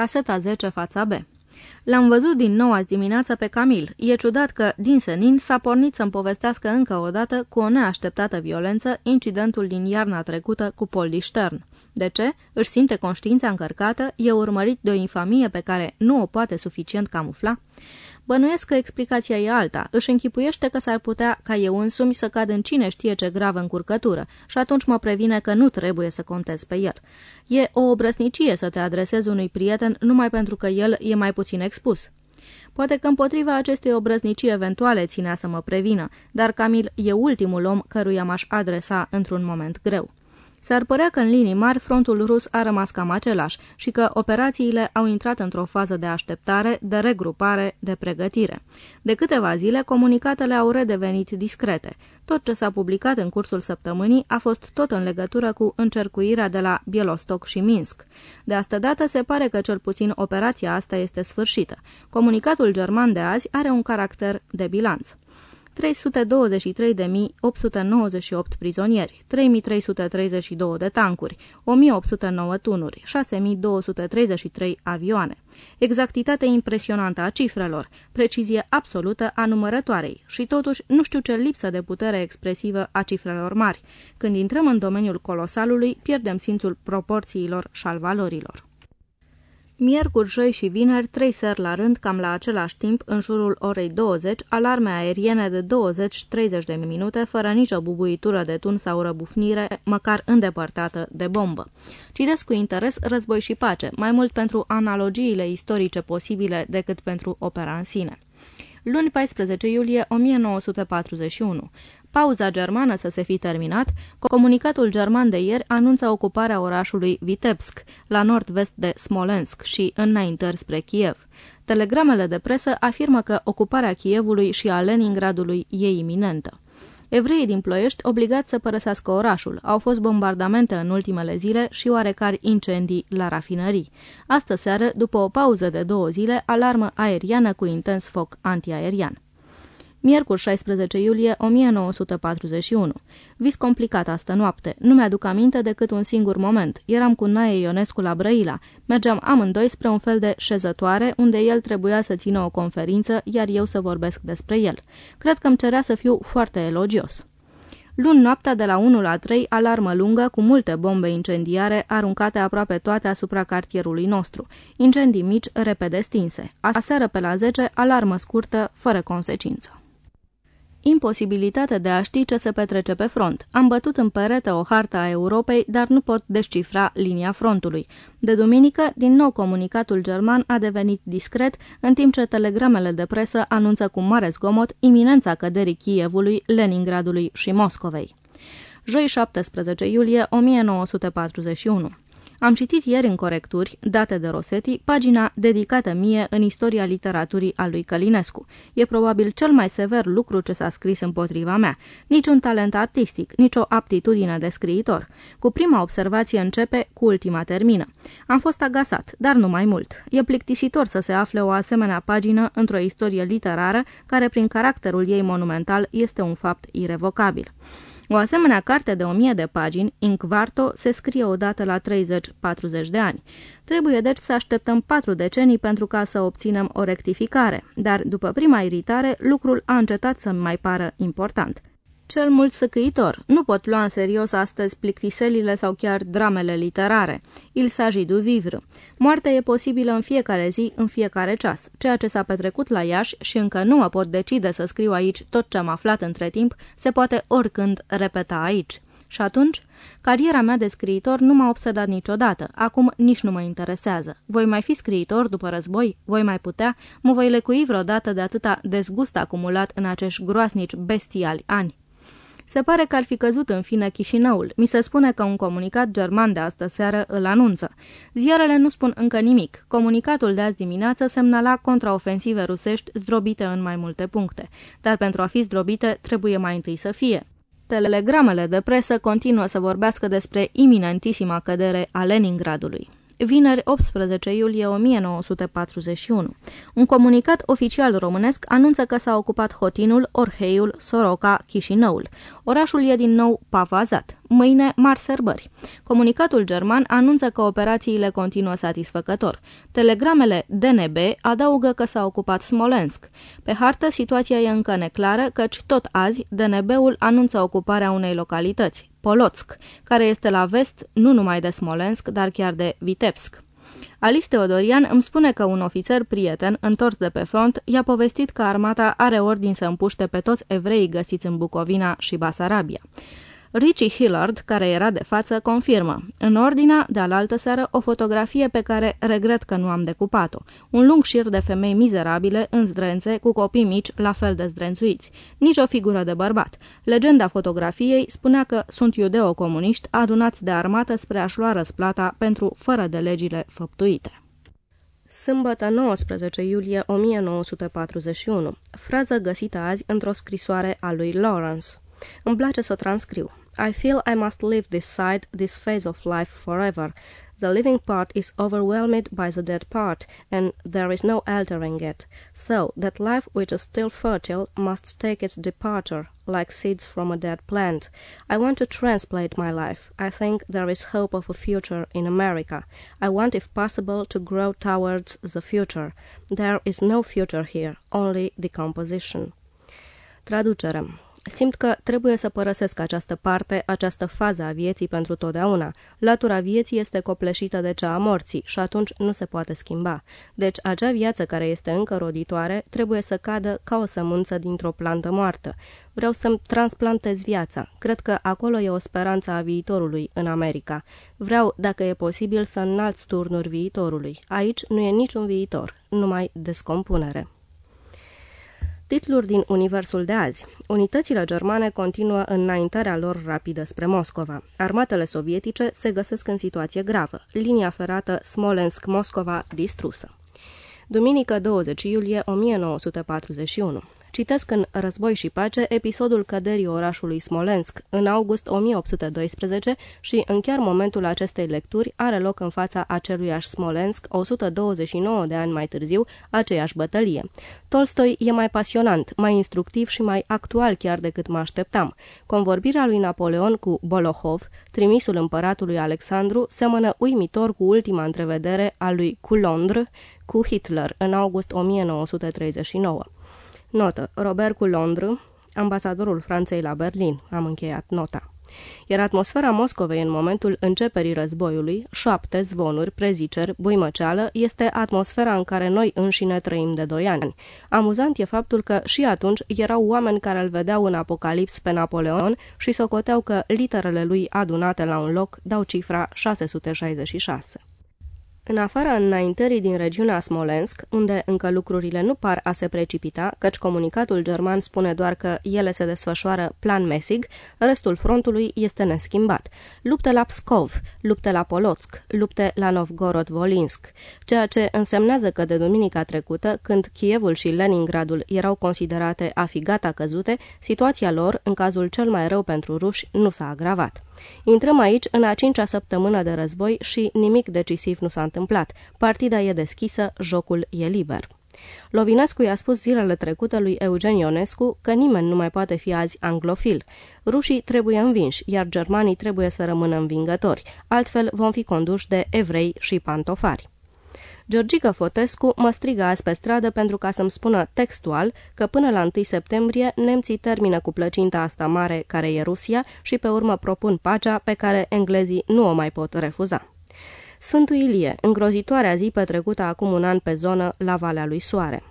Caseta 10, fața B. L-am văzut din nou azi dimineață pe Camil. E ciudat că, din senin, s-a pornit să-mi povestească încă o dată, cu o neașteptată violență, incidentul din iarna trecută cu Polly Stern. De ce? Își simte conștiința încărcată, e urmărit de o infamie pe care nu o poate suficient camufla? Bănuiesc că explicația e alta. Își închipuiește că s-ar putea ca eu însumi să cad în cine știe ce gravă încurcătură și atunci mă previne că nu trebuie să contez pe el. E o obrăsnicie să te adresezi unui prieten numai pentru că el e mai puțin expus. Poate că împotriva acestei obrăznicii eventuale ținea să mă prevină, dar Camil e ultimul om căruia m-aș adresa într-un moment greu. S-ar părea că în linii mari frontul rus a rămas cam același și că operațiile au intrat într-o fază de așteptare, de regrupare, de pregătire. De câteva zile, comunicatele au redevenit discrete. Tot ce s-a publicat în cursul săptămânii a fost tot în legătură cu încercuirea de la Bielostok și Minsk. De asta dată se pare că cel puțin operația asta este sfârșită. Comunicatul german de azi are un caracter de bilanț. 323.898 prizonieri, 3.332 de tancuri, 1.809 tunuri, 6.233 avioane. Exactitate impresionantă a cifrelor, precizie absolută a numărătoarei și totuși nu știu ce lipsă de putere expresivă a cifrelor mari. Când intrăm în domeniul colosalului, pierdem simțul proporțiilor și al valorilor. Miercuri, joi și vineri, trei seri la rând, cam la același timp, în jurul orei 20, alarme aeriene de 20-30 de minute, fără nicio bubuitură de tun sau răbufnire, măcar îndepărtată de bombă. Citesc cu interes Război și pace, mai mult pentru analogiile istorice posibile decât pentru opera în sine. Luni 14 iulie 1941. Pauza germană să se fi terminat, comunicatul german de ieri anunță ocuparea orașului Vitebsk, la nord-vest de Smolensk și înaintări spre Kiev. Telegramele de presă afirmă că ocuparea Kievului și a Leningradului e iminentă. Evreii din Ploiești, obligați să părăsească orașul, au fost bombardamente în ultimele zile și oarecare incendii la rafinării. Astă seară, după o pauză de două zile, alarmă aeriană cu intens foc antiaerian. Miercuri 16 iulie 1941. Vis complicat astă noapte. Nu mi-aduc aminte decât un singur moment. Eram cu Nae Ionescu la Brăila. Mergeam amândoi spre un fel de șezătoare, unde el trebuia să țină o conferință, iar eu să vorbesc despre el. Cred că îmi cerea să fiu foarte elogios. Luni noaptea de la 1 la 3, alarmă lungă cu multe bombe incendiare aruncate aproape toate asupra cartierului nostru. Incendii mici, repede stinse. Aseară pe la 10, alarmă scurtă, fără consecință. Imposibilitate de a ști ce se petrece pe front. Am bătut în perete o hartă a Europei, dar nu pot descifra linia frontului. De duminică, din nou comunicatul german a devenit discret, în timp ce telegramele de presă anunță cu mare zgomot iminența căderii Kievului, Leningradului și Moscovei. Joi 17 iulie 1941 am citit ieri în corecturi, date de Rosetti, pagina dedicată mie în istoria literaturii a lui Călinescu. E probabil cel mai sever lucru ce s-a scris împotriva mea. Niciun talent artistic, nicio aptitudine de scriitor. Cu prima observație începe, cu ultima termină. Am fost agasat, dar nu mai mult. E plictisitor să se afle o asemenea pagină într-o istorie literară care, prin caracterul ei monumental, este un fapt irevocabil. O asemenea carte de 1000 de pagini, in quarto, se scrie odată la 30-40 de ani. Trebuie deci să așteptăm patru decenii pentru ca să obținem o rectificare, dar după prima iritare, lucrul a încetat să-mi mai pară important cel mult săcăitor. Nu pot lua în serios astăzi plictiselile sau chiar dramele literare. Il s'agit du vivre. Moartea e posibilă în fiecare zi, în fiecare ceas. Ceea ce s-a petrecut la Iași și încă nu mă pot decide să scriu aici tot ce am aflat între timp, se poate oricând repeta aici. Și atunci, cariera mea de scriitor nu m-a obsedat niciodată, acum nici nu mă interesează. Voi mai fi scriitor după război? Voi mai putea? Mă voi lecui vreodată de atâta dezgust acumulat în acești groasnici bestiali ani? Se pare că ar fi căzut în fine Chișinăul. Mi se spune că un comunicat german de astă seară îl anunță. Ziarele nu spun încă nimic. Comunicatul de azi dimineață semnala contraofensive rusești zdrobite în mai multe puncte. Dar pentru a fi zdrobite, trebuie mai întâi să fie. Telegramele de presă continuă să vorbească despre iminentisima cădere a Leningradului vineri 18 iulie 1941. Un comunicat oficial românesc anunță că s-a ocupat Hotinul, Orheiul, Soroca, Chișinăul. Orașul e din nou pavazat. Mâine, marți sărbări. Comunicatul german anunță că operațiile continuă satisfăcător. Telegramele DNB adaugă că s-a ocupat Smolensk. Pe hartă, situația e încă neclară, căci tot azi DNB-ul anunță ocuparea unei localități, Polotsk, care este la vest nu numai de Smolensk, dar chiar de Vitebsk. Alice Teodorian îmi spune că un ofițer prieten, întors de pe front, i-a povestit că armata are ordin să împuște pe toți evreii găsiți în Bucovina și Basarabia. Richie Hillard, care era de față, confirmă. În ordinea, de alaltă seară, o fotografie pe care regret că nu am decupat-o. Un lung șir de femei mizerabile, în zdrențe, cu copii mici, la fel de zdrențuiți. Nici o figură de bărbat. Legenda fotografiei spunea că sunt iudeo-comuniști adunați de armată spre a-și lua răsplata pentru fără de legile făptuite. Sâmbătă 19 iulie 1941. Frază găsită azi într-o scrisoare a lui Lawrence. Îmi place să o transcriu. I feel I must leave this side, this phase of life forever. The living part is overwhelmed by the dead part, and there is no altering it. So that life which is still fertile must take its departure, like seeds from a dead plant. I want to transplant my life. I think there is hope of a future in America. I want, if possible, to grow towards the future. There is no future here, only decomposition. Traducere Simt că trebuie să părăsesc această parte, această fază a vieții pentru totdeauna. Latura vieții este copleșită de cea a morții și atunci nu se poate schimba. Deci acea viață care este încă roditoare trebuie să cadă ca o sămânță dintr-o plantă moartă. Vreau să-mi transplantez viața. Cred că acolo e o speranță a viitorului, în America. Vreau, dacă e posibil, să înalți turnuri viitorului. Aici nu e niciun viitor, numai descompunere. Titluri din Universul de azi. Unitățile germane continuă înaintarea lor rapidă spre Moscova. Armatele sovietice se găsesc în situație gravă. Linia ferată Smolensk-Moscova distrusă. Duminică 20 iulie 1941. Citesc în Război și pace episodul căderii orașului Smolensk în august 1812 și în chiar momentul acestei lecturi are loc în fața aceluiași Smolensk 129 de ani mai târziu aceeași bătălie. Tolstoi e mai pasionant, mai instructiv și mai actual chiar decât mă așteptam. Convorbirea lui Napoleon cu Bolohov, trimisul împăratului Alexandru, semănă uimitor cu ultima întrevedere a lui Coulondre cu Hitler în august 1939. Notă. Robert cu Londra, ambasadorul Franței la Berlin. Am încheiat nota. Iar atmosfera Moscovei în momentul începerii războiului, șapte, zvonuri, preziceri, buimăceală, este atmosfera în care noi înșine trăim de doi ani. Amuzant e faptul că și atunci erau oameni care îl vedeau în Apocalips pe Napoleon și socoteau că literele lui adunate la un loc dau cifra 666. În afara înaintării din regiunea Smolensk, unde încă lucrurile nu par a se precipita, căci comunicatul german spune doar că ele se desfășoară plan mesig, restul frontului este neschimbat. Lupte la Pskov, lupte la Polotsk, lupte la Novgorod-Volinsk, ceea ce însemnează că de duminica trecută, când Kievul și Leningradul erau considerate a fi gata căzute, situația lor, în cazul cel mai rău pentru ruși, nu s-a agravat. Intrăm aici în a cincea săptămână de război și nimic decisiv nu s-a întâmplat. Partida e deschisă, jocul e liber. Lovinescu i-a spus zilele trecute lui Eugen Ionescu că nimeni nu mai poate fi azi anglofil. Rușii trebuie învinși, iar germanii trebuie să rămână învingători, altfel vom fi conduși de evrei și pantofari. Georgica Fotescu mă strigă azi pe stradă pentru ca să-mi spună textual că până la 1 septembrie nemții termină cu plăcinta asta mare care e Rusia și pe urmă propun pacea pe care englezii nu o mai pot refuza. Sfântul Ilie, îngrozitoarea zi petrecută acum un an pe zonă la Valea lui Soare.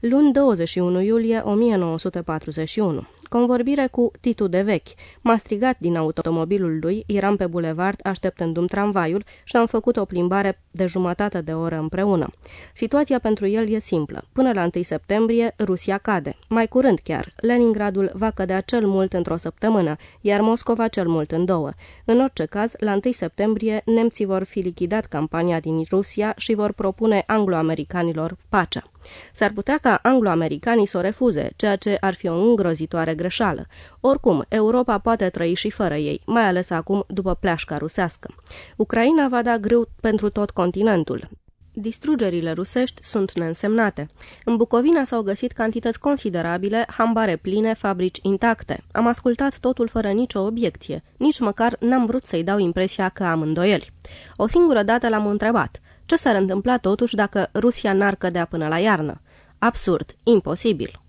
Luni 21 iulie 1941 Convorbire cu Titu de vechi. M-a strigat din automobilul lui, eram pe bulevard așteptându-mi tramvaiul și am făcut o plimbare de jumătate de oră împreună. Situația pentru el e simplă. Până la 1 septembrie, Rusia cade. Mai curând chiar. Leningradul va cădea cel mult într-o săptămână, iar Moscova cel mult în două. În orice caz, la 1 septembrie, nemții vor fi lichidat campania din Rusia și vor propune anglo-americanilor pacea. S-ar putea ca anglo-americanii să o refuze, ceea ce ar fi o îngrozitoare greșeală. Oricum, Europa poate trăi și fără ei, mai ales acum după pleașca rusească. Ucraina va da greu pentru tot continentul. Distrugerile rusești sunt neînsemnate. În Bucovina s-au găsit cantități considerabile, hambare pline, fabrici intacte. Am ascultat totul fără nicio obiecție. Nici măcar n-am vrut să-i dau impresia că am îndoieli. O singură dată l-am întrebat. Ce s-ar întâmpla totuși dacă Rusia n-ar cădea până la iarnă? Absurd, imposibil.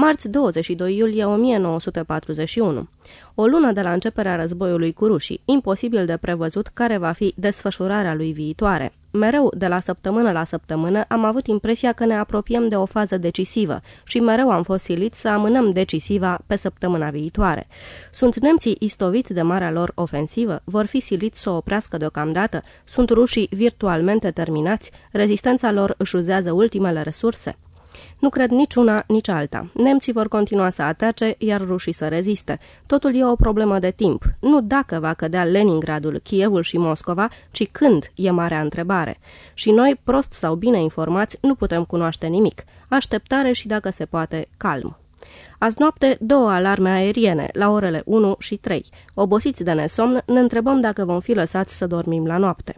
Marți 22 iulie 1941. O lună de la începerea războiului cu rușii, imposibil de prevăzut care va fi desfășurarea lui viitoare. Mereu, de la săptămână la săptămână, am avut impresia că ne apropiem de o fază decisivă și mereu am fost siliți să amânăm decisiva pe săptămâna viitoare. Sunt nemții istoviți de marea lor ofensivă? Vor fi siliți să o oprească deocamdată? Sunt rușii virtualmente terminați? Rezistența lor își uzează ultimele resurse? Nu cred nici una, nici alta. Nemții vor continua să atace, iar rușii să reziste. Totul e o problemă de timp. Nu dacă va cădea Leningradul, Kievul și Moscova, ci când e marea întrebare. Și noi, prost sau bine informați, nu putem cunoaște nimic. Așteptare și, dacă se poate, calm. Azi noapte, două alarme aeriene, la orele 1 și 3. Obosiți de nesomn, ne întrebăm dacă vom fi lăsați să dormim la noapte.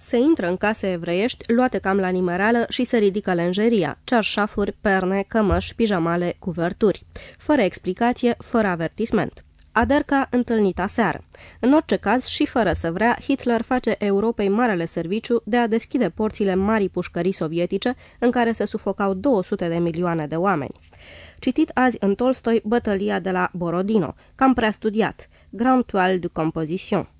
Se intră în case evreiești, luate cam la nimereală și se ridică lenjeria, cearșafuri, perne, cămăși, pijamale, cuverturi. Fără explicație, fără avertisment. Aderca întâlnit aseară. În orice caz, și fără să vrea, Hitler face Europei marele serviciu de a deschide porțile marii pușcării sovietice în care se sufocau 200 de milioane de oameni. Citit azi în Tolstoi bătălia de la Borodino, cam prea studiat, Grand Toile de Composition.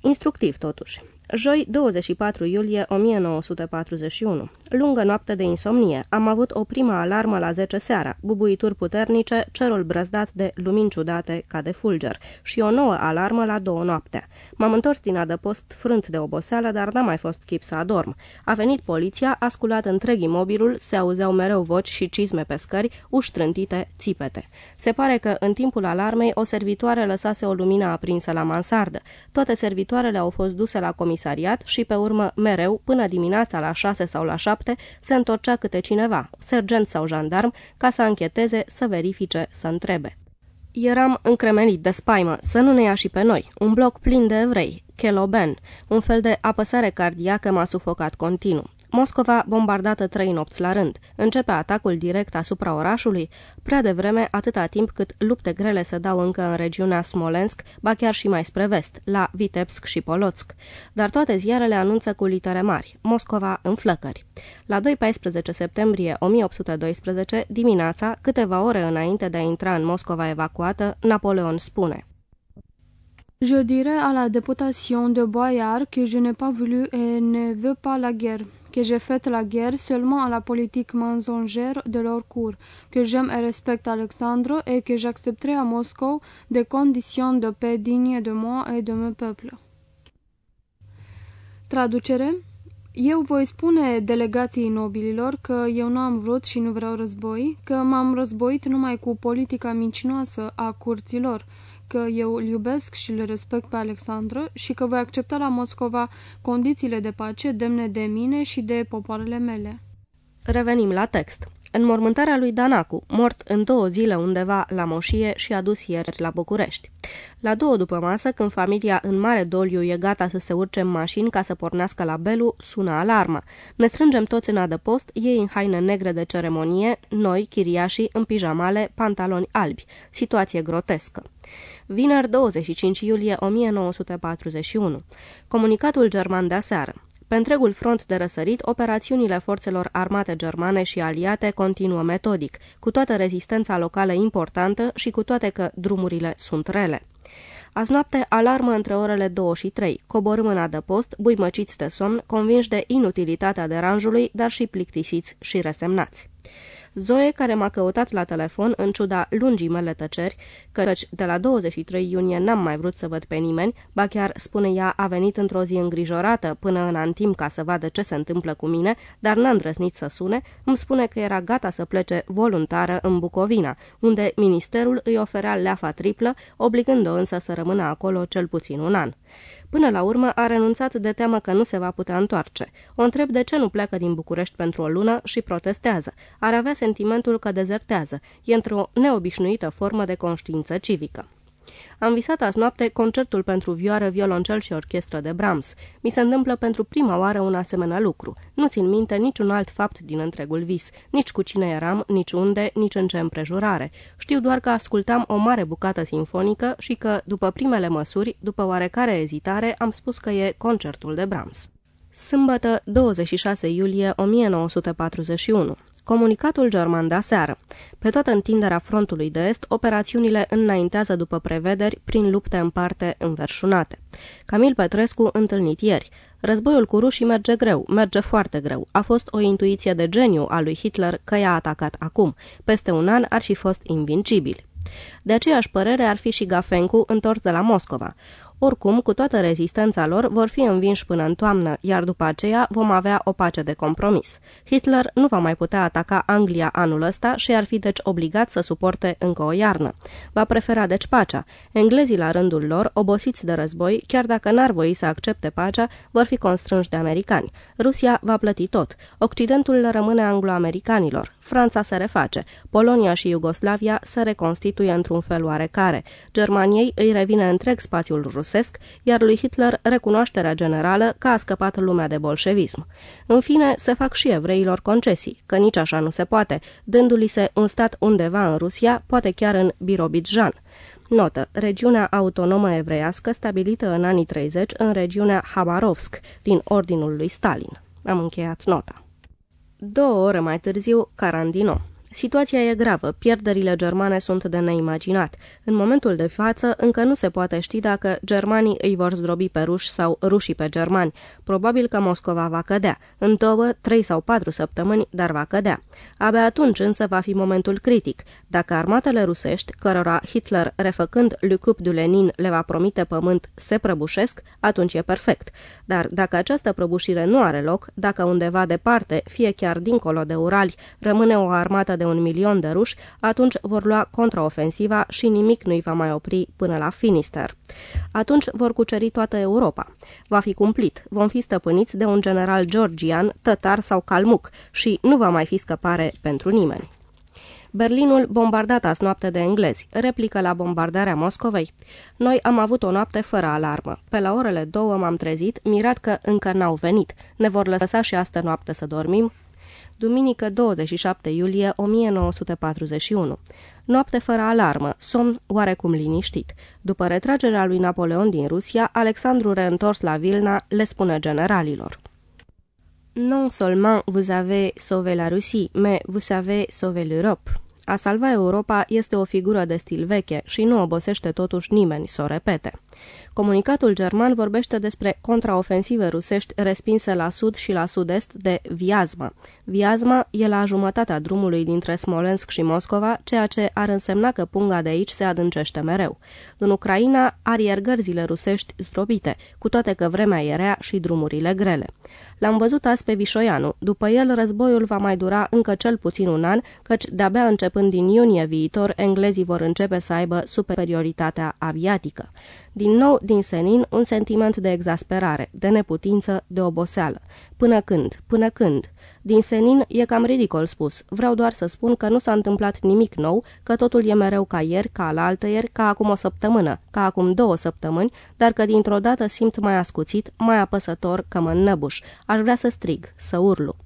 Instructiv, totuși. Joi, 24 iulie 1941. Lungă noapte de insomnie. Am avut o prima alarmă la 10 seara, bubuituri puternice, cerul brăzdat de lumini ciudate ca de fulger și o nouă alarmă la două noaptea. M-am întors din adăpost frânt de oboseală, dar n-a mai fost chip să adorm. A venit poliția, a sculat întreg imobilul, se auzeau mereu voci și cizme pe scări, uși trântite, țipete. Se pare că în timpul alarmei o servitoare lăsase o lumină aprinsă la mansardă. Toate servitoarele au fost duse la comisie comisariat și pe urmă, mereu, până dimineața la șase sau la șapte, se întorcea câte cineva, sergent sau jandarm, ca să ancheteze, să verifice, să întrebe. Eram încremenit de spaimă, să nu ne ia și pe noi, un bloc plin de evrei, Keloben, un fel de apăsare cardiacă m-a sufocat continuu. Moscova bombardată trei nopți la rând. Începe atacul direct asupra orașului, prea devreme atâta timp cât lupte grele se dau încă în regiunea Smolensk, ba chiar și mai spre vest, la Vitebsk și Polotsk. Dar toate ziarele anunță cu litere mari, Moscova în flăcări. La 2-14 septembrie 1812, dimineața, câteva ore înainte de a intra în Moscova evacuată, Napoleon spune Je dirais à la députation de Boyard que je n'ai pas voulu et ne veux pas la guerre que j'ai fait la guerre seulement à la politique mensongère de leur cours, que j'aime et respecte Alexandre et que j'accepterai à Moscou des conditions de paix dignes de moi et de mon peuple. Traducere Eu voi spune delegației nobililor că eu nu am vrut și nu vreau război, că m-am războit numai cu politica mincinoasă a curților, că eu îl iubesc și îl respect pe Alexandru și că voi accepta la Moscova condițiile de pace demne de mine și de popoarele mele. Revenim la text. Înmormântarea lui Danacu, mort în două zile undeva la Moșie și adus ieri la București. La două după masă, când familia în mare doliu e gata să se urce în mașini ca să pornească la Belu, sună alarma. Ne strângem toți în adăpost, ei în haine negre de ceremonie, noi, chiriașii, în pijamale, pantaloni albi. Situație grotescă. Vineri 25 iulie 1941. Comunicatul german de aseară. Pe întregul front de răsărit, operațiunile forțelor armate germane și aliate continuă metodic, cu toată rezistența locală importantă și cu toate că drumurile sunt rele. Azi noapte, alarmă între orele 2 și 3. Coborâm în adăpost, buimăciți de somn, convinși de inutilitatea deranjului, dar și plictisiți și resemnați. Zoe, care m-a căutat la telefon în ciuda lungii mele tăceri, căci de la 23 iunie n-am mai vrut să văd pe nimeni, ba chiar, spune ea, a venit într-o zi îngrijorată până în antim ca să vadă ce se întâmplă cu mine, dar n-a îndrăznit să sune, îmi spune că era gata să plece voluntară în Bucovina, unde ministerul îi oferea leafa triplă, obligând-o însă să rămână acolo cel puțin un an. Până la urmă a renunțat de teamă că nu se va putea întoarce. O întreb de ce nu pleacă din București pentru o lună și protestează. Ar avea sentimentul că dezertează. E într-o neobișnuită formă de conștiință civică. Am visat azi noapte concertul pentru vioară, violoncel și orchestră de Brahms. Mi se întâmplă pentru prima oară un asemenea lucru. Nu țin minte niciun alt fapt din întregul vis, nici cu cine eram, nici unde, nici în ce împrejurare. Știu doar că ascultam o mare bucată sinfonică și că, după primele măsuri, după oarecare ezitare, am spus că e concertul de Brahms. Sâmbătă, 26 iulie 1941. Comunicatul german de aseară. Pe toată întinderea frontului de est, operațiunile înaintează după prevederi prin lupte în parte înverșunate. Camil Petrescu întâlnit ieri. Războiul cu rușii merge greu, merge foarte greu. A fost o intuiție de geniu a lui Hitler că i-a atacat acum. Peste un an ar fi fost invincibil. De aceeași părere ar fi și Gafencu întors de la Moscova. Oricum, cu toată rezistența lor, vor fi învinși până în toamnă, iar după aceea vom avea o pace de compromis. Hitler nu va mai putea ataca Anglia anul ăsta și ar fi deci obligat să suporte încă o iarnă. Va prefera deci pacea. Englezii la rândul lor, obosiți de război, chiar dacă n-ar voi să accepte pacea, vor fi constrânși de americani. Rusia va plăti tot. Occidentul le rămâne anglo-americanilor. Franța se reface. Polonia și Iugoslavia se reconstituie într-un fel oarecare. Germaniei îi revine întreg spațiul rus rusesc, iar lui Hitler recunoașterea generală că a scăpat lumea de bolșevism. În fine, se fac și evreilor concesii, că nici așa nu se poate, dându-li se un stat undeva în Rusia, poate chiar în Birobidjan. Notă. Regiunea autonomă evreiască stabilită în anii 30 în regiunea Habarovsk, din ordinul lui Stalin. Am încheiat nota. Două ore mai târziu, Carandino. Situația e gravă, pierderile germane sunt de neimaginat. În momentul de față, încă nu se poate ști dacă germanii îi vor zdrobi pe ruși sau rușii pe germani. Probabil că Moscova va cădea. În două, trei sau patru săptămâni, dar va cădea. Abia atunci însă va fi momentul critic. Dacă armatele rusești, cărora Hitler, refăcând Le Coup du Lenin, le va promite pământ, se prăbușesc, atunci e perfect. Dar dacă această prăbușire nu are loc, dacă undeva departe, fie chiar dincolo de Urali, rămâne o armată de de un milion de ruși, atunci vor lua contraofensiva și nimic nu-i va mai opri până la Finister. Atunci vor cuceri toată Europa. Va fi cumplit. Vom fi stăpâniți de un general georgian, tătar sau calmuc și nu va mai fi scăpare pentru nimeni. Berlinul bombardat azi noapte de englezi, replică la bombardarea Moscovei. Noi am avut o noapte fără alarmă. Pe la orele două m-am trezit, mirat că încă n-au venit. Ne vor lăsa și astă noapte să dormim? Duminică 27 iulie 1941. Noapte fără alarmă, somn oarecum liniștit. După retragerea lui Napoleon din Rusia, Alexandru reîntors la Vilna le spune generalilor. Non seulement vous avez sauvé la Russie, mais vous avez sauvé l'Europe. A salva Europa este o figură de stil veche și nu obosește totuși nimeni să o repete. Comunicatul german vorbește despre contraofensive rusești respinse la sud și la sud-est de Viazma. Viazma e la jumătatea drumului dintre Smolensk și Moscova, ceea ce ar însemna că punga de aici se adâncește mereu. În Ucraina, ariergărzile rusești zdrobite, cu toate că vremea e rea și drumurile grele. L-am văzut azi pe Vișoianu. După el, războiul va mai dura încă cel puțin un an, căci de-abia începând din iunie viitor, englezii vor începe să aibă superioritatea aviatică. Din nou, din senin, un sentiment de exasperare, de neputință, de oboseală. Până când? Până când? Din senin e cam ridicol spus. Vreau doar să spun că nu s-a întâmplat nimic nou, că totul e mereu ca ieri, ca la ieri, ca acum o săptămână, ca acum două săptămâni, dar că dintr-o dată simt mai ascuțit, mai apăsător că mă înnăbuș. Aș vrea să strig, să urlu.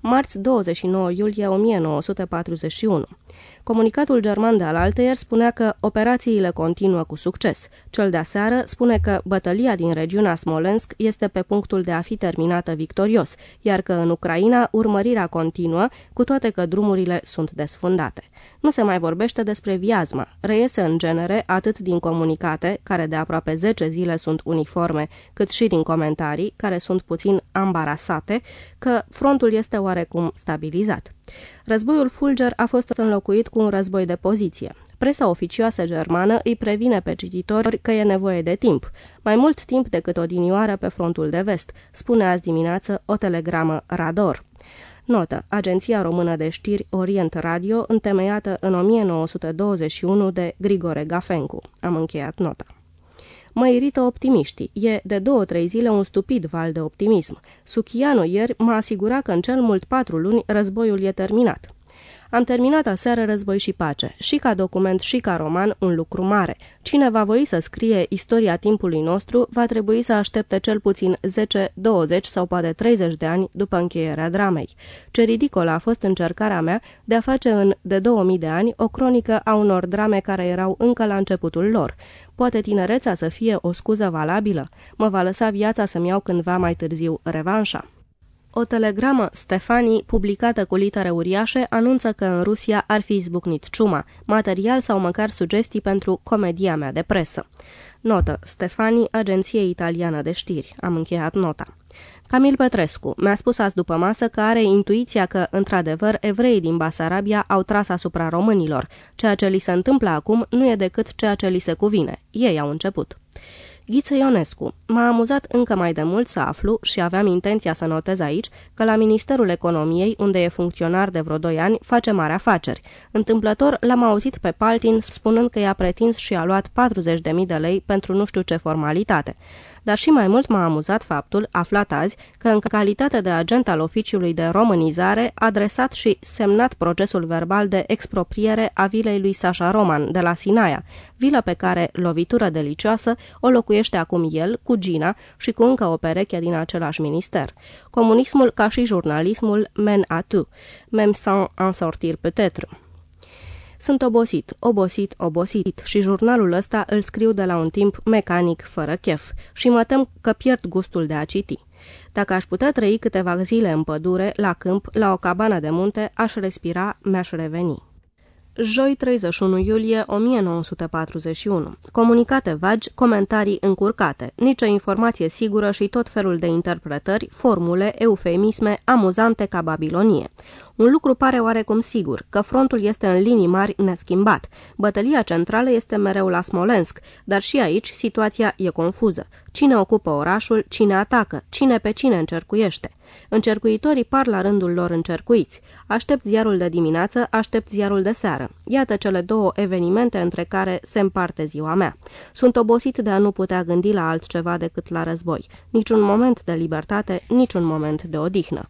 Marți 29 iulie 1941 Comunicatul german de alaltăieri spunea că operațiile continuă cu succes. Cel de aseară spune că bătălia din regiunea Smolensk este pe punctul de a fi terminată victorios, iar că în Ucraina urmărirea continuă, cu toate că drumurile sunt desfundate. Nu se mai vorbește despre viazmă. Reiese în genere atât din comunicate, care de aproape 10 zile sunt uniforme, cât și din comentarii, care sunt puțin ambarasate, că frontul este oarecum stabilizat. Războiul fulger a fost înlocuit cu un război de poziție. Presa oficioasă germană îi previne pe cititori că e nevoie de timp, mai mult timp decât odinioară pe frontul de vest, spune azi dimineață o telegramă Rador. Notă. Agenția Română de Știri Orient Radio, întemeiată în 1921 de Grigore Gafencu. Am încheiat nota. Mă irită optimiștii. E de două-trei zile un stupid val de optimism. Suchianu ieri m-a asigurat că în cel mult patru luni războiul e terminat. Am terminat aseară Război și Pace, și ca document și ca roman un lucru mare. Cine va voi să scrie istoria timpului nostru va trebui să aștepte cel puțin 10, 20 sau poate 30 de ani după încheierea dramei. Ce ridicol a fost încercarea mea de a face în de 2000 de ani o cronică a unor drame care erau încă la începutul lor. Poate tinerețea să fie o scuză valabilă? Mă va lăsa viața să-mi iau cândva mai târziu revanșa. O telegramă Stefani, publicată cu litere uriașe, anunță că în Rusia ar fi izbucnit ciuma, material sau măcar sugestii pentru comedia mea de presă. Notă. Stefani, Agenție Italiană de Știri. Am încheiat nota. Camil Petrescu mi-a spus azi după masă că are intuiția că, într-adevăr, evreii din Basarabia au tras asupra românilor. Ceea ce li se întâmplă acum nu e decât ceea ce li se cuvine. Ei au început. Ghiță Ionescu. M-a amuzat încă mai de mult să aflu și aveam intenția să notez aici că la Ministerul Economiei, unde e funcționar de vreo 2 ani, face mari afaceri. Întâmplător l-am auzit pe Paltin spunând că i-a pretins și a luat 40.000 de lei pentru nu știu ce formalitate dar și mai mult m-a amuzat faptul, aflat azi, că în calitate de agent al oficiului de românizare, a adresat și semnat procesul verbal de expropriere a vilei lui Sasha Roman de la Sinaia, vilă pe care, lovitură delicioasă, o locuiește acum el, cu Gina și cu încă o pereche din același minister. Comunismul, ca și jurnalismul, men a tu, même sans en sortir peut-être. Sunt obosit, obosit, obosit și jurnalul ăsta îl scriu de la un timp mecanic, fără chef și mă tem că pierd gustul de a citi. Dacă aș putea trăi câteva zile în pădure, la câmp, la o cabană de munte, aș respira, mi-aș reveni. Joi 31 iulie 1941. Comunicate vagi, comentarii încurcate, nicio informație sigură și tot felul de interpretări, formule, eufemisme, amuzante ca Babilonie. Un lucru pare oarecum sigur, că frontul este în linii mari neschimbat. Bătălia centrală este mereu la Smolensk, dar și aici situația e confuză. Cine ocupă orașul, cine atacă, cine pe cine încercuiește. Încercuitorii par la rândul lor încercuiți. Aștept ziarul de dimineață, aștept ziarul de seară. Iată cele două evenimente între care se împarte ziua mea. Sunt obosit de a nu putea gândi la altceva decât la război. Niciun moment de libertate, niciun moment de odihnă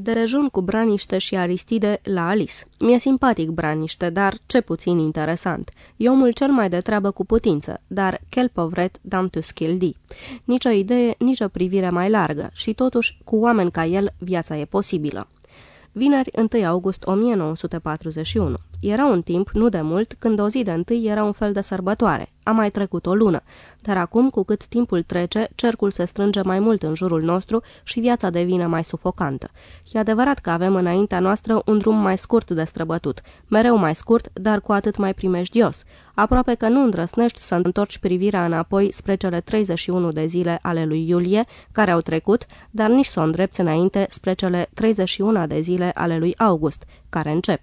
de rejun cu Braniște și Aristide la Alice. Mi-e simpatic Braniște, dar ce puțin interesant. E omul cel mai de treabă cu putință, dar quel povret dam to skill di. Nici o idee, nici o privire mai largă și totuși, cu oameni ca el, viața e posibilă. Vineri 1 august 1941. Era un timp, nu de mult, când o zi de întâi era un fel de sărbătoare. A mai trecut o lună, dar acum, cu cât timpul trece, cercul se strânge mai mult în jurul nostru și viața devine mai sufocantă. E adevărat că avem înaintea noastră un drum mai scurt de străbătut, mereu mai scurt, dar cu atât mai primejdios. Aproape că nu îndrăsnești să întorci privirea înapoi spre cele 31 de zile ale lui Iulie, care au trecut, dar nici să o îndrepți înainte spre cele 31 de zile ale lui August, care încep.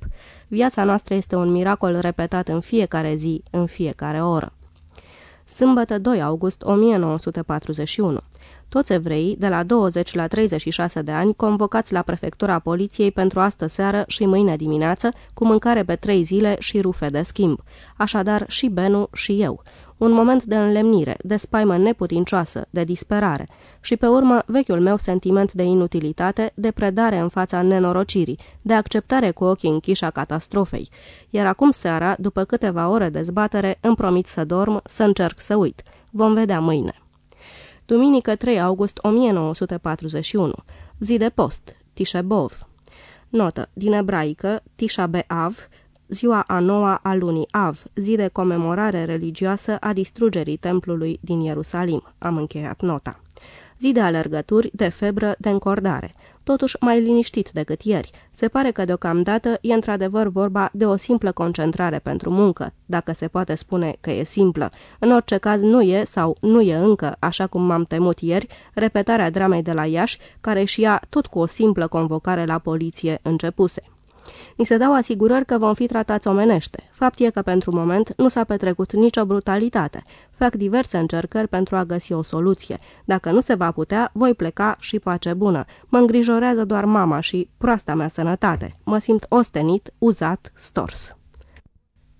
Viața noastră este un miracol repetat în fiecare zi, în fiecare oră. Sâmbătă 2 august 1941. Toți evreii, de la 20 la 36 de ani, convocați la prefectura poliției pentru astă seară și mâine dimineață, cu mâncare pe trei zile și rufe de schimb. Așadar, și Benu și eu un moment de înlemnire, de spaimă neputincioasă, de disperare și pe urmă vechiul meu sentiment de inutilitate, de predare în fața nenorocirii, de acceptare cu ochii închiși a catastrofei. Iar acum seara, după câteva ore de zbatere, îmi promit să dorm, să încerc să uit. Vom vedea mâine. Duminică 3 august 1941. Zi de post. Tișebov. Notă. Din ebraică, Tisha Be'av, ziua a noua a lunii Av, zi de comemorare religioasă a distrugerii templului din Ierusalim. Am încheiat nota. Zi de alergături, de febră, de încordare. Totuși mai liniștit decât ieri. Se pare că deocamdată e într-adevăr vorba de o simplă concentrare pentru muncă, dacă se poate spune că e simplă. În orice caz nu e sau nu e încă, așa cum m-am temut ieri, repetarea dramei de la Iași, care și ea tot cu o simplă convocare la poliție începuse. Ni se dau asigurări că vom fi tratați omenește. Fapt e că pentru moment nu s-a petrecut nicio brutalitate. Fac diverse încercări pentru a găsi o soluție. Dacă nu se va putea, voi pleca și pace bună. Mă îngrijorează doar mama și proasta mea sănătate. Mă simt ostenit, uzat, stors.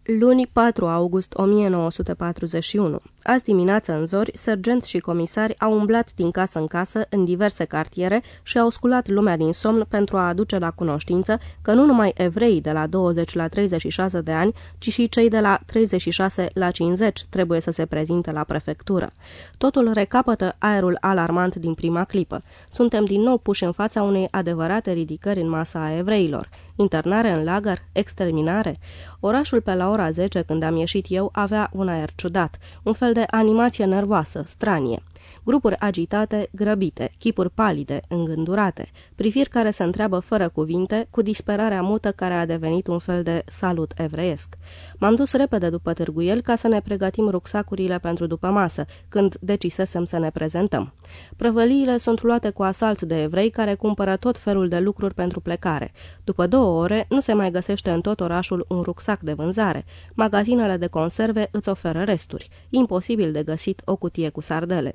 Luni 4 august 1941. Azi dimineață în zori, sergenți și comisari au umblat din casă în casă în diverse cartiere și au sculat lumea din somn pentru a aduce la cunoștință că nu numai evreii de la 20 la 36 de ani, ci și cei de la 36 la 50 trebuie să se prezinte la prefectură. Totul recapătă aerul alarmant din prima clipă. Suntem din nou puși în fața unei adevărate ridicări în masa a evreilor. Internare în lagăr? Exterminare? Orașul pe la ora 10, când am ieșit eu, avea un aer ciudat, un fel de animație nervoasă, stranie grupuri agitate, grăbite, chipuri palide, îngândurate, priviri care se întreabă fără cuvinte, cu disperarea mută care a devenit un fel de salut evreiesc. M-am dus repede după târguiel ca să ne pregătim rucsacurile pentru după masă, când decisesem să ne prezentăm. Prăvăliile sunt luate cu asalt de evrei care cumpără tot felul de lucruri pentru plecare. După două ore, nu se mai găsește în tot orașul un rucsac de vânzare. Magazinele de conserve îți oferă resturi. Imposibil de găsit o cutie cu sardele.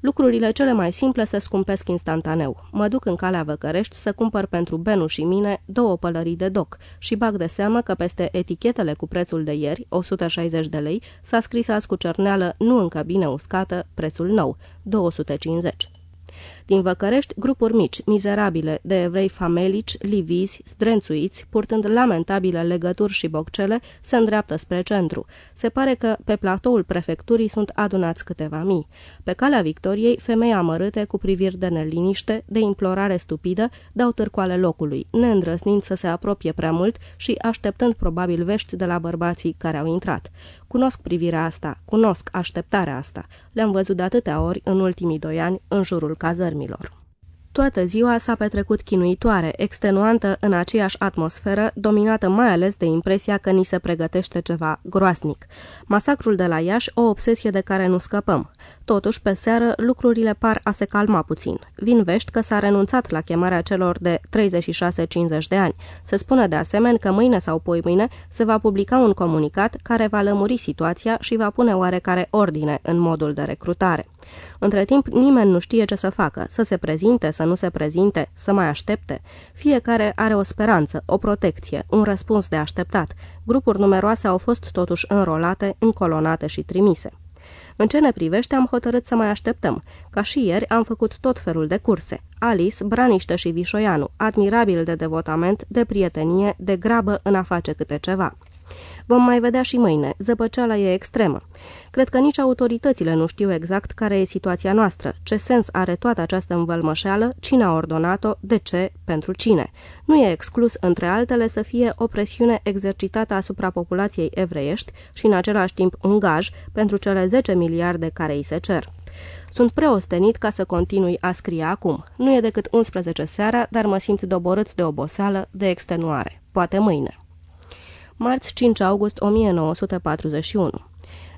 Lucrurile cele mai simple se scumpesc instantaneu. Mă duc în calea Văcărești să cumpăr pentru Benu și mine două pălării de doc și bag de seamă că peste etichetele cu prețul de ieri, 160 de lei, s-a scris azi cu cerneală nu încă bine uscată, prețul nou, 250. Din Văcărești, grupuri mici, mizerabile, de evrei famelici, livizi, zdrențuiți, purtând lamentabile legături și boccele, se îndreaptă spre centru. Se pare că pe platoul prefecturii sunt adunați câteva mii. Pe calea victoriei, femei amărâte cu priviri de neliniște, de implorare stupidă, dau târcoale locului, neîndrăznind să se apropie prea mult și așteptând probabil vești de la bărbații care au intrat. Cunosc privirea asta, cunosc așteptarea asta. Le-am văzut de atâtea ori în ultimii doi ani în jurul cazărmilor. Toată ziua s-a petrecut chinuitoare, extenuantă în aceeași atmosferă, dominată mai ales de impresia că ni se pregătește ceva groasnic. Masacrul de la Iași, o obsesie de care nu scăpăm. Totuși, pe seară, lucrurile par a se calma puțin. Vin vești că s-a renunțat la chemarea celor de 36-50 de ani. Se spune de asemenea că mâine sau poi mâine se va publica un comunicat care va lămuri situația și va pune oarecare ordine în modul de recrutare. Între timp, nimeni nu știe ce să facă, să se prezinte, să nu se prezinte, să mai aștepte. Fiecare are o speranță, o protecție, un răspuns de așteptat. Grupuri numeroase au fost totuși înrolate, încolonate și trimise. În ce ne privește, am hotărât să mai așteptăm. Ca și ieri, am făcut tot felul de curse. Alice, Braniște și Vișoianu, admirabil de devotament, de prietenie, de grabă în a face câte ceva. Vom mai vedea și mâine. Zăpăceala e extremă. Cred că nici autoritățile nu știu exact care e situația noastră, ce sens are toată această învălmășeală, cine a ordonat-o, de ce, pentru cine. Nu e exclus, între altele, să fie o presiune exercitată asupra populației evreiești și, în același timp, un gaj pentru cele 10 miliarde care îi se cer. Sunt preostenit ca să continui a scrie acum. Nu e decât 11 seara, dar mă simt doborât de oboseală, de extenuare. Poate mâine marți 5 august 1941.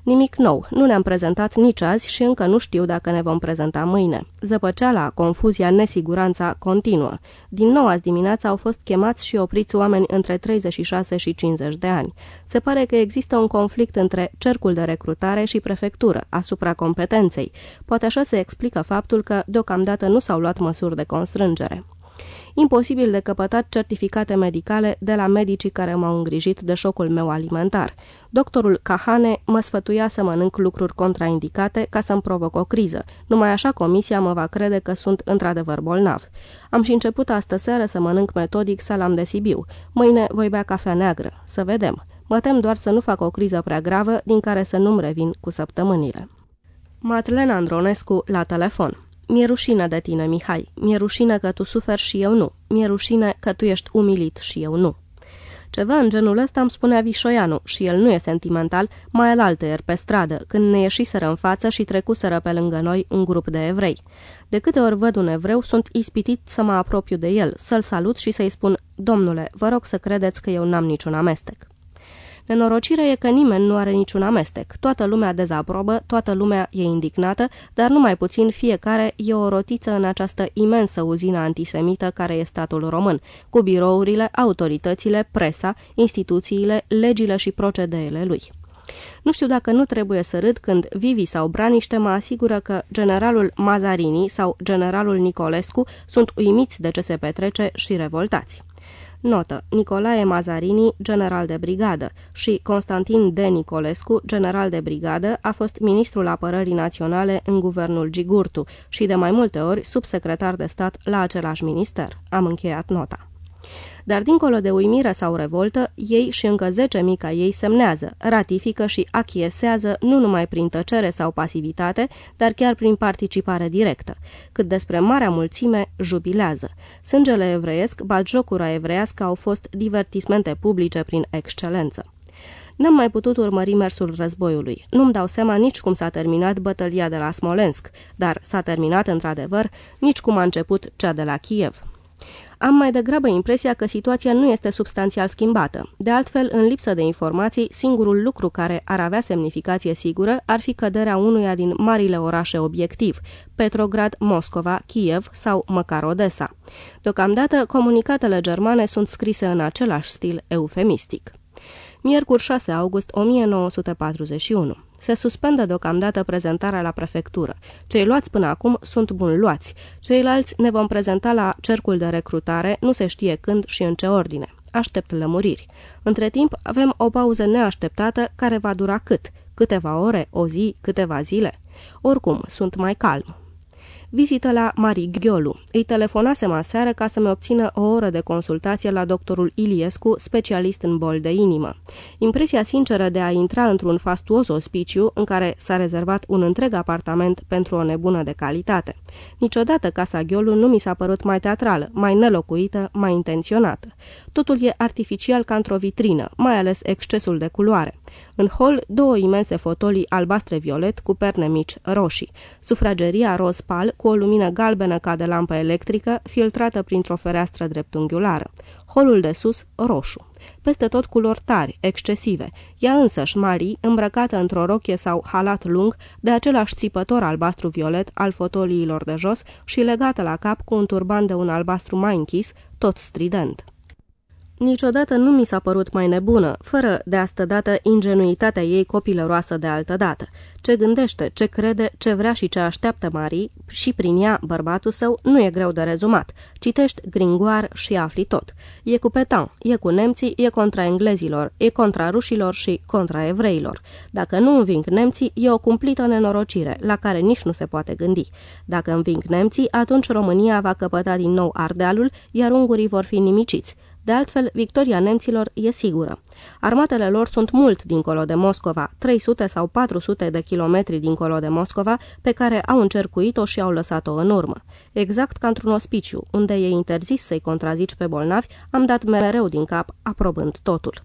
Nimic nou, nu ne-am prezentat nici azi și încă nu știu dacă ne vom prezenta mâine. Zăpăceala, confuzia, nesiguranța continuă. Din nou azi dimineața au fost chemați și opriți oameni între 36 și 50 de ani. Se pare că există un conflict între cercul de recrutare și prefectură, asupra competenței. Poate așa se explică faptul că deocamdată nu s-au luat măsuri de constrângere imposibil de căpătat certificate medicale de la medicii care m-au îngrijit de șocul meu alimentar. Doctorul Kahane mă sfătuia să mănânc lucruri contraindicate ca să-mi provoc o criză. Numai așa comisia mă va crede că sunt într-adevăr bolnav. Am și început astă seară să mănânc metodic salam de Sibiu. Mâine voi bea cafea neagră. Să vedem. Mă tem doar să nu fac o criză prea gravă din care să nu-mi revin cu săptămânile. Madlena Andronescu la telefon. Mi-e rușine de tine, Mihai. Mi-e rușine că tu suferi și eu nu. Mi-e rușine că tu ești umilit și eu nu. Ceva în genul ăsta îmi spunea Vișoianu și el nu e sentimental, mai alaltăieri pe stradă, când ne ieșiseră în față și trecuseră pe lângă noi un grup de evrei. De câte ori văd un evreu, sunt ispitit să mă apropiu de el, să-l salut și să-i spun, Domnule, vă rog să credeți că eu n-am niciun amestec. Nenorocirea e că nimeni nu are niciun amestec. Toată lumea dezaprobă, toată lumea e indignată, dar numai puțin fiecare e o rotiță în această imensă uzină antisemită care e statul român, cu birourile, autoritățile, presa, instituțiile, legile și procedeele lui. Nu știu dacă nu trebuie să râd când Vivi sau Braniște mă asigură că generalul Mazarini sau generalul Nicolescu sunt uimiți de ce se petrece și revoltați. Notă. Nicolae Mazarini, general de brigadă, și Constantin de Nicolescu, general de brigadă, a fost ministrul apărării naționale în guvernul Gigurtu și de mai multe ori subsecretar de stat la același minister. Am încheiat nota. Dar dincolo de uimire sau revoltă, ei și încă zece mii ca ei semnează, ratifică și achiesează nu numai prin tăcere sau pasivitate, dar chiar prin participare directă. Cât despre marea mulțime, jubilează. Sângele evreiesc, jocura evreiască au fost divertismente publice prin excelență. N-am mai putut urmări mersul războiului. Nu-mi dau seama nici cum s-a terminat bătălia de la Smolensk, dar s-a terminat într-adevăr nici cum a început cea de la Kiev. Am mai degrabă impresia că situația nu este substanțial schimbată. De altfel, în lipsă de informații, singurul lucru care ar avea semnificație sigură ar fi căderea unuia din marile orașe obiectiv, Petrograd, Moscova, Kiev sau măcar Odessa. Deocamdată, comunicatele germane sunt scrise în același stil eufemistic. Miercuri 6 august 1941 se suspendă deocamdată prezentarea la prefectură. Cei luați până acum sunt buni luați. Ceilalți ne vom prezenta la cercul de recrutare, nu se știe când și în ce ordine. Aștept lămuriri. Între timp, avem o pauză neașteptată care va dura cât? Câteva ore, o zi, câteva zile? Oricum, sunt mai calm vizită la Marie Ghiolu. Îi telefonasem aseară ca să-mi obțină o oră de consultație la doctorul Iliescu, specialist în bol de inimă. Impresia sinceră de a intra într-un fastuos ospiciu în care s-a rezervat un întreg apartament pentru o nebună de calitate. Niciodată casa Ghiolu nu mi s-a părut mai teatrală, mai nelocuită, mai intenționată. Totul e artificial ca într-o vitrină, mai ales excesul de culoare. În hol, două imense fotolii albastre-violet cu perne mici roșii, sufrageria roz pal cu o lumină galbenă ca de lampă electrică, filtrată printr-o fereastră dreptunghiulară. Holul de sus, roșu. Peste tot culori tari, excesive. Ea însăși, Marie, îmbrăcată într-o rochie sau halat lung, de același țipător albastru-violet al fotoliilor de jos și legată la cap cu un turban de un albastru mai închis, tot strident. Niciodată nu mi s-a părut mai nebună, fără de asta dată ingenuitatea ei copilăroasă de altă dată. Ce gândește, ce crede, ce vrea și ce așteaptă Marie și prin ea bărbatul său nu e greu de rezumat. Citești gringoar și afli tot. E cu petan, e cu nemții, e contra englezilor, e contra rușilor și contra evreilor. Dacă nu înving nemții, e o cumplită nenorocire, la care nici nu se poate gândi. Dacă înving nemții, atunci România va căpăta din nou Ardealul, iar ungurii vor fi nimiciți. De altfel, victoria nemților e sigură. Armatele lor sunt mult dincolo de Moscova, 300 sau 400 de kilometri dincolo de Moscova, pe care au încercuit-o și au lăsat-o în urmă. Exact ca într-un ospiciu, unde e interzis să-i contrazici pe bolnavi, am dat mereu din cap, aprobând totul.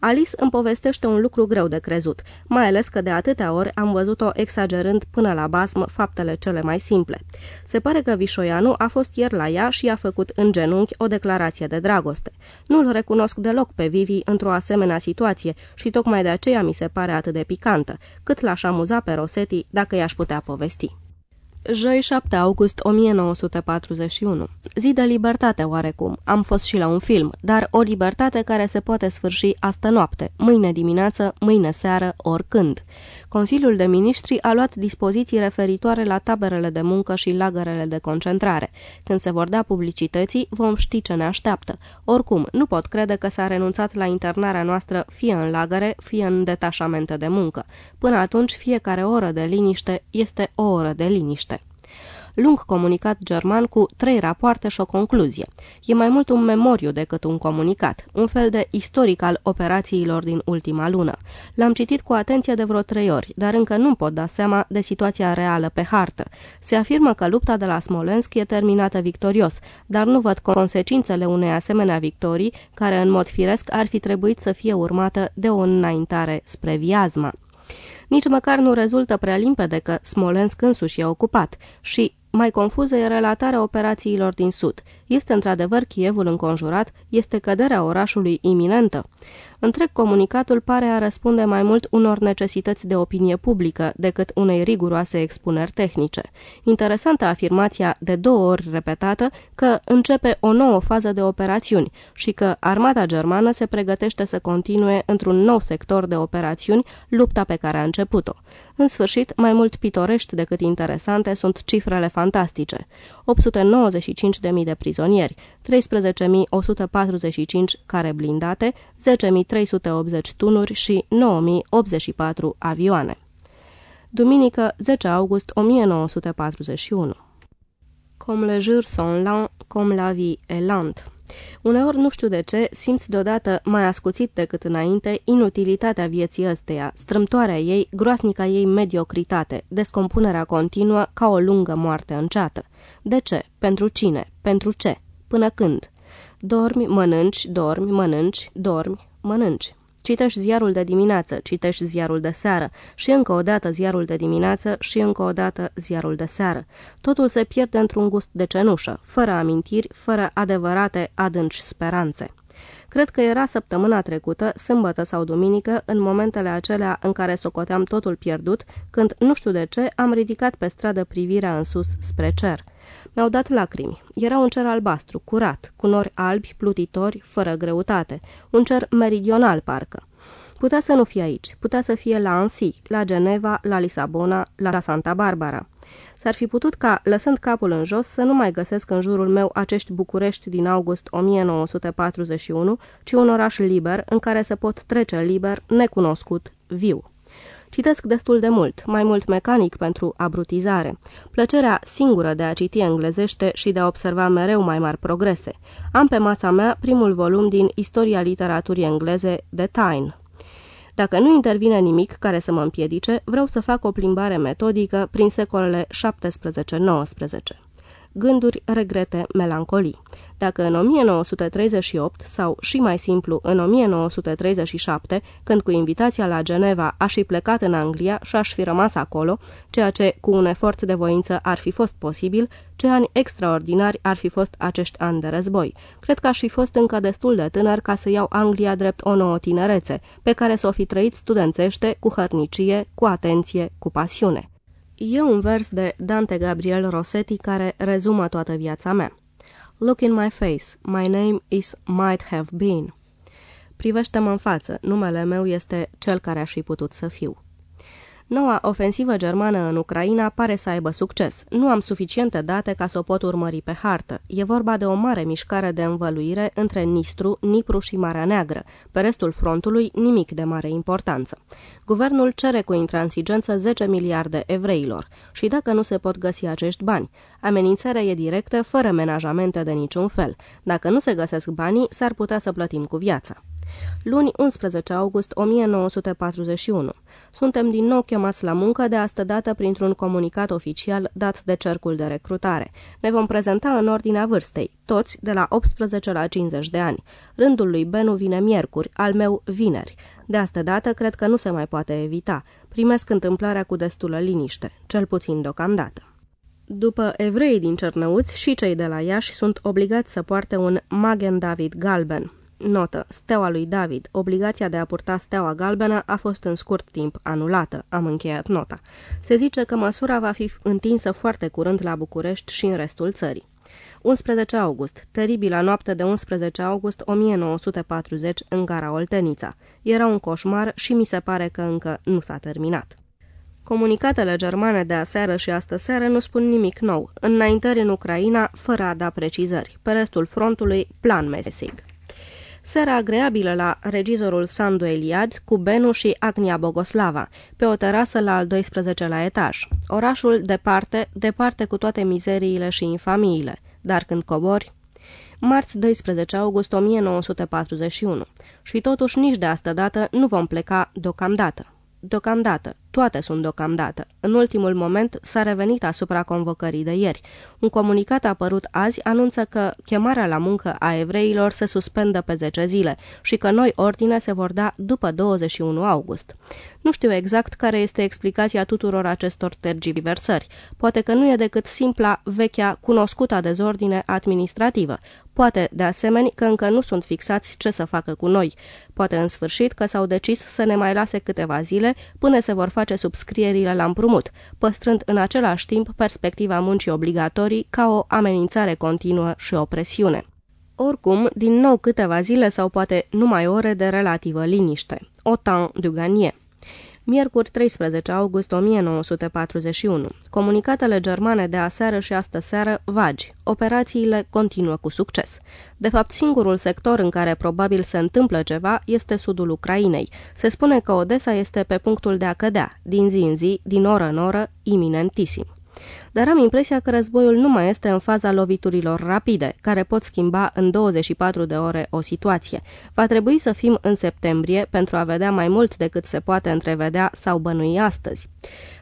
Alice îmi povestește un lucru greu de crezut, mai ales că de atâtea ori am văzut-o exagerând până la basm faptele cele mai simple. Se pare că Vișoianu a fost ieri la ea și a făcut în genunchi o declarație de dragoste. Nu-l recunosc deloc pe Vivi într-o asemenea situație și tocmai de aceea mi se pare atât de picantă, cât l-aș amuza pe Rosetti dacă i-aș putea povesti. Joi 7 august 1941. Zi de libertate oarecum. Am fost și la un film, dar o libertate care se poate sfârși astă noapte, mâine dimineață, mâine seară, oricând. Consiliul de Ministri a luat dispoziții referitoare la taberele de muncă și lagărele de concentrare. Când se vor da publicității, vom ști ce ne așteaptă. Oricum, nu pot crede că s-a renunțat la internarea noastră fie în lagăre, fie în detașamente de muncă. Până atunci, fiecare oră de liniște este o oră de liniște lung comunicat german cu trei rapoarte și o concluzie. E mai mult un memoriu decât un comunicat, un fel de istoric al operațiilor din ultima lună. L-am citit cu atenție de vreo trei ori, dar încă nu pot da seama de situația reală pe hartă. Se afirmă că lupta de la Smolensk e terminată victorios, dar nu văd consecințele unei asemenea victorii, care în mod firesc ar fi trebuit să fie urmată de o înaintare spre viazma. Nici măcar nu rezultă prea limpede că Smolensk însuși e ocupat și mai confuză e relatarea operațiilor din sud. Este într-adevăr Chievul înconjurat? Este căderea orașului iminentă? Întreg comunicatul pare a răspunde mai mult unor necesități de opinie publică decât unei riguroase expuneri tehnice. Interesantă afirmația de două ori repetată că începe o nouă fază de operațiuni și că armata germană se pregătește să continue într-un nou sector de operațiuni lupta pe care a început-o. În sfârșit, mai mult pitorești decât interesante sunt cifrele fantastice. 895.000 de prizonieri prizonieri, 13.145 care blindate, 10.380 tunuri și 9.084 avioane. Duminică, 10 august 1941 Comme le jour sont lents, comme la vie est lente. Uneori, nu știu de ce, simți deodată mai ascuțit decât înainte inutilitatea vieții ăsteia, strâmtoarea ei, groasnica ei mediocritate, descompunerea continuă ca o lungă moarte înceată. De ce? Pentru cine? Pentru ce? Până când? Dormi, mănânci, dormi, mănânci, dormi, mănânci. Citești ziarul de dimineață, citești ziarul de seară și încă o dată ziarul de dimineață și încă o dată ziarul de seară. Totul se pierde într-un gust de cenușă, fără amintiri, fără adevărate adânci speranțe. Cred că era săptămâna trecută, sâmbătă sau duminică, în momentele acelea în care socoteam totul pierdut, când, nu știu de ce, am ridicat pe stradă privirea în sus spre cer – mi-au dat lacrimi. Era un cer albastru, curat, cu nori albi, plutitori, fără greutate. Un cer meridional, parcă. Putea să nu fie aici, putea să fie la Ansi, la Geneva, la Lisabona, la Santa Barbara. S-ar fi putut ca, lăsând capul în jos, să nu mai găsesc în jurul meu acești București din august 1941, ci un oraș liber în care se pot trece liber, necunoscut, viu. Citesc destul de mult, mai mult mecanic pentru abrutizare. Plăcerea singură de a citi englezește și de a observa mereu mai mari progrese. Am pe masa mea primul volum din Istoria literaturii engleze, The Tyne. Dacă nu intervine nimic care să mă împiedice, vreau să fac o plimbare metodică prin secolele 17-19 gânduri, regrete, melancolii. Dacă în 1938 sau și mai simplu în 1937, când cu invitația la Geneva aș fi plecat în Anglia și aș fi rămas acolo, ceea ce cu un efort de voință ar fi fost posibil, ce ani extraordinari ar fi fost acești ani de război. Cred că aș fi fost încă destul de tânăr ca să iau Anglia drept o nouă tinerețe, pe care să o fi trăit studențește, cu hărnicie, cu atenție, cu pasiune. E un vers de Dante Gabriel Rossetti care rezumă toată viața mea. Look in my face, my name is might have been. Privește-mă în față, numele meu este cel care aș fi putut să fiu. Noua ofensivă germană în Ucraina pare să aibă succes. Nu am suficiente date ca să o pot urmări pe hartă. E vorba de o mare mișcare de învăluire între Nistru, Nipru și Marea Neagră. Pe restul frontului, nimic de mare importanță. Guvernul cere cu intransigență 10 miliarde evreilor și dacă nu se pot găsi acești bani, amenințarea e directă, fără menajamente de niciun fel. Dacă nu se găsesc banii, s-ar putea să plătim cu viața. Luni 11 august 1941. Suntem din nou chemați la muncă de astă dată printr-un comunicat oficial dat de cercul de recrutare. Ne vom prezenta în ordinea vârstei, toți de la 18 la 50 de ani. Rândul lui Benu vine miercuri, al meu vineri. De astă dată cred că nu se mai poate evita. Primesc întâmplarea cu destulă liniște, cel puțin deocamdată. După evrei din Cernăuți și cei de la Iași sunt obligați să poarte un Magen David galben, Notă. Steaua lui David. Obligația de a purta steaua galbenă a fost în scurt timp anulată. Am încheiat nota. Se zice că măsura va fi întinsă foarte curând la București și în restul țării. 11 august. Teribila noapte de 11 august 1940 în gara Oltenița. Era un coșmar și mi se pare că încă nu s-a terminat. Comunicatele germane de aseară și astă seară nu spun nimic nou. Înaintări în Ucraina, fără a da precizări. Pe restul frontului, plan mesig. Seara agreabilă la regizorul Sandu Eliad cu Benu și Agnia Bogoslava, pe o terasă la al 12-lea etaj. Orașul departe, departe cu toate mizeriile și infamiile, dar când cobori... Marți 12 august 1941 și totuși nici de asta dată nu vom pleca deocamdată. Deocamdată, toate sunt deocamdată. În ultimul moment s-a revenit asupra convocării de ieri. Un comunicat apărut azi anunță că chemarea la muncă a evreilor se suspendă pe 10 zile și că noi ordine se vor da după 21 august. Nu știu exact care este explicația tuturor acestor tergiversări. Poate că nu e decât simpla, vechea, cunoscută dezordine administrativă. Poate, de asemenea, că încă nu sunt fixați ce să facă cu noi. Poate, în sfârșit, că s-au decis să ne mai lase câteva zile până se vor face subscrierile la împrumut, păstrând în același timp perspectiva muncii obligatorii ca o amenințare continuă și o presiune. Oricum, din nou câteva zile sau poate numai ore de relativă liniște. O temps de gagné. Miercuri 13 august 1941. Comunicatele germane de aseară și astă seară vagi. Operațiile continuă cu succes. De fapt, singurul sector în care probabil se întâmplă ceva este sudul Ucrainei. Se spune că Odessa este pe punctul de a cădea, din zi în zi, din oră în oră, iminentisim dar am impresia că războiul nu mai este în faza loviturilor rapide, care pot schimba în 24 de ore o situație. Va trebui să fim în septembrie pentru a vedea mai mult decât se poate întrevedea sau bănui astăzi.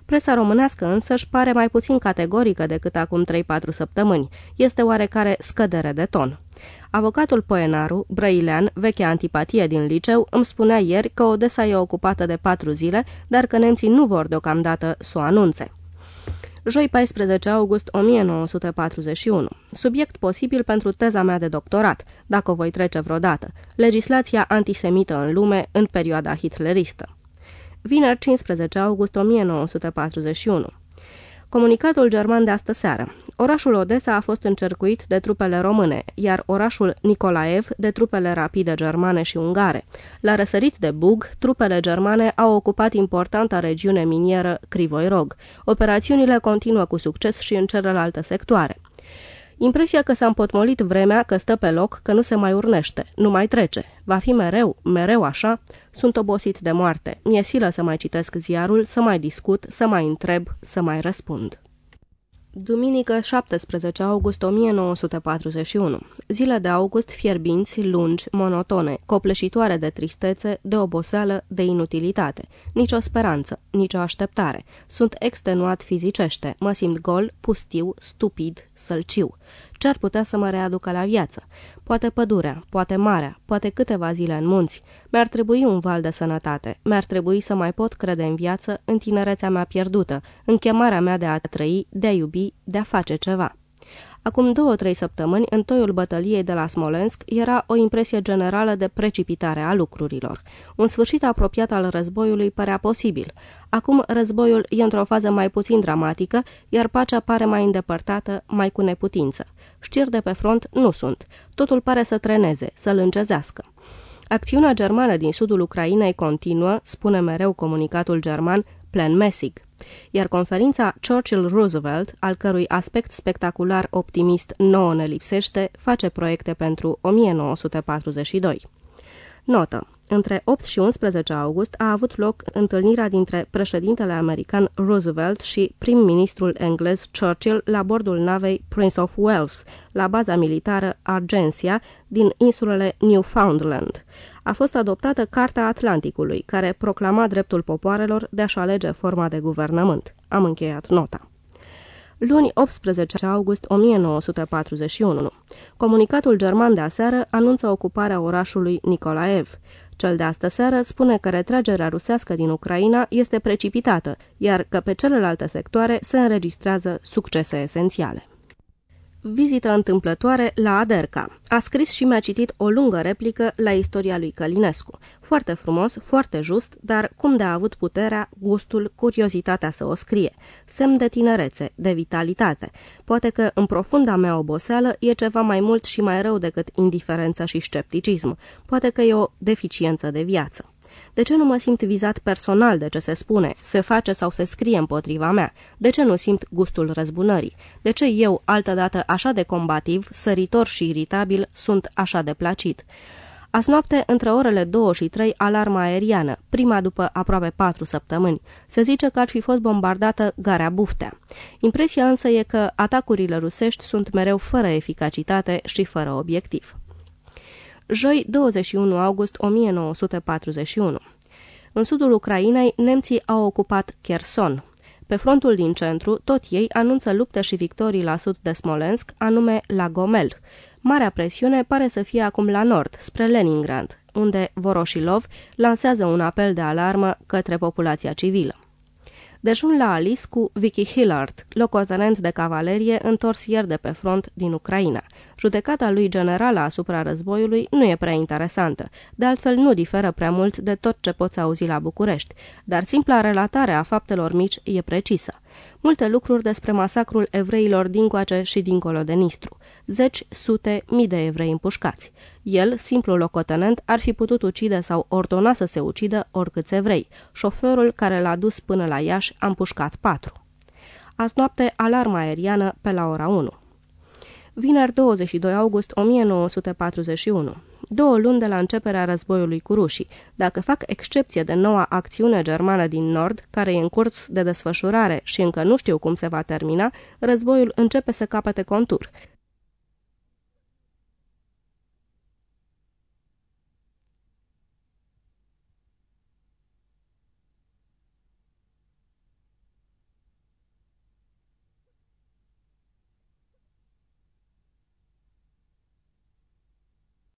Presa românească însă își pare mai puțin categorică decât acum 3-4 săptămâni. Este oarecare scădere de ton. Avocatul Poenaru, brăilean, vechea antipatie din liceu, îmi spunea ieri că Odessa e ocupată de patru zile, dar că nemții nu vor deocamdată să o anunțe joi 14 august 1941. Subiect posibil pentru teza mea de doctorat, dacă o voi trece vreodată, legislația antisemită în lume în perioada hitleristă. Vineri 15 august 1941. Comunicatul german de astă seară. Orașul Odessa a fost încercuit de trupele române, iar orașul Nicolaev de trupele rapide germane și ungare. La răsărit de Bug, trupele germane au ocupat importanta regiune minieră Crivoi Rog. Operațiunile continuă cu succes și în celelalte sectoare. Impresia că s-a împotmolit vremea, că stă pe loc, că nu se mai urnește, nu mai trece. Va fi mereu, mereu așa? Sunt obosit de moarte. Mi-e silă să mai citesc ziarul, să mai discut, să mai întreb, să mai răspund. Duminică 17 august 1941. Zile de august fierbinți, lungi, monotone, copleșitoare de tristețe, de oboseală, de inutilitate. Nicio speranță, nicio așteptare. Sunt extenuat fizicește, mă simt gol, pustiu, stupid, sălciu. Ce ar putea să mă readucă la viață? Poate pădurea, poate marea, poate câteva zile în munți. Mi-ar trebui un val de sănătate. Mi-ar trebui să mai pot crede în viață, în tinerețea mea pierdută, în chemarea mea de a trăi, de a iubi, de a face ceva. Acum două-trei săptămâni, în toiul bătăliei de la Smolensk, era o impresie generală de precipitare a lucrurilor. Un sfârșit apropiat al războiului părea posibil. Acum războiul e într-o fază mai puțin dramatică, iar pacea pare mai îndepărtată, mai cu neputință. Știri de pe front nu sunt. Totul pare să treneze, să lângezească. Acțiunea germană din sudul Ucrainei continuă, spune mereu comunicatul german, plen mesig. Iar conferința Churchill-Roosevelt, al cărui aspect spectacular optimist nouă ne lipsește, face proiecte pentru 1942. Notă. Între 8 și 11 august a avut loc întâlnirea dintre președintele american Roosevelt și prim-ministrul englez Churchill la bordul navei Prince of Wales, la baza militară Argentia din insulele Newfoundland. A fost adoptată Carta Atlanticului, care proclama dreptul popoarelor de a-și alege forma de guvernământ. Am încheiat nota. Luni 18 august 1941. Comunicatul german de aseară anunță ocuparea orașului Nicolaev. Cel de astă seară spune că retragerea rusească din Ucraina este precipitată, iar că pe celelalte sectoare se înregistrează succese esențiale vizită întâmplătoare la Aderca. A scris și mi-a citit o lungă replică la istoria lui Călinescu. Foarte frumos, foarte just, dar cum de a avut puterea, gustul, curiozitatea să o scrie. Semn de tinerețe, de vitalitate. Poate că în profunda mea oboseală e ceva mai mult și mai rău decât indiferență și scepticism. Poate că e o deficiență de viață. De ce nu mă simt vizat personal de ce se spune, se face sau se scrie împotriva mea? De ce nu simt gustul răzbunării? De ce eu, altădată așa de combativ, săritor și iritabil, sunt așa de placit? Azi noapte, între orele 2 și 3, alarma aeriană, prima după aproape 4 săptămâni. Se zice că ar fi fost bombardată Garea Buftea. Impresia însă e că atacurile rusești sunt mereu fără eficacitate și fără obiectiv joi 21 august 1941. În sudul Ucrainei, nemții au ocupat Kherson. Pe frontul din centru, tot ei anunță lupte și victorii la sud de Smolensk, anume la Gomel. Marea presiune pare să fie acum la nord, spre Leningrad, unde Voroshilov lansează un apel de alarmă către populația civilă. Dejun la Alice cu Vicky Hillard, locotenent de cavalerie întors ieri de pe front din Ucraina. Judecata lui generală asupra războiului nu e prea interesantă, de altfel nu diferă prea mult de tot ce poți auzi la București, dar simpla relatare a faptelor mici e precisă. Multe lucruri despre masacrul evreilor din coace și dincolo de Nistru. Zeci, sute, mii de evrei împușcați. El, simplu locotenent, ar fi putut ucide sau ordona să se ucidă oricâți evrei. Șoferul care l-a dus până la Iași a împușcat patru. Azi noapte, alarma aeriană pe la ora 1. Vineri 22 august 1941 două luni de la începerea războiului cu rușii. Dacă fac excepție de noua acțiune germană din nord, care e în curs de desfășurare și încă nu știu cum se va termina, războiul începe să capete contur.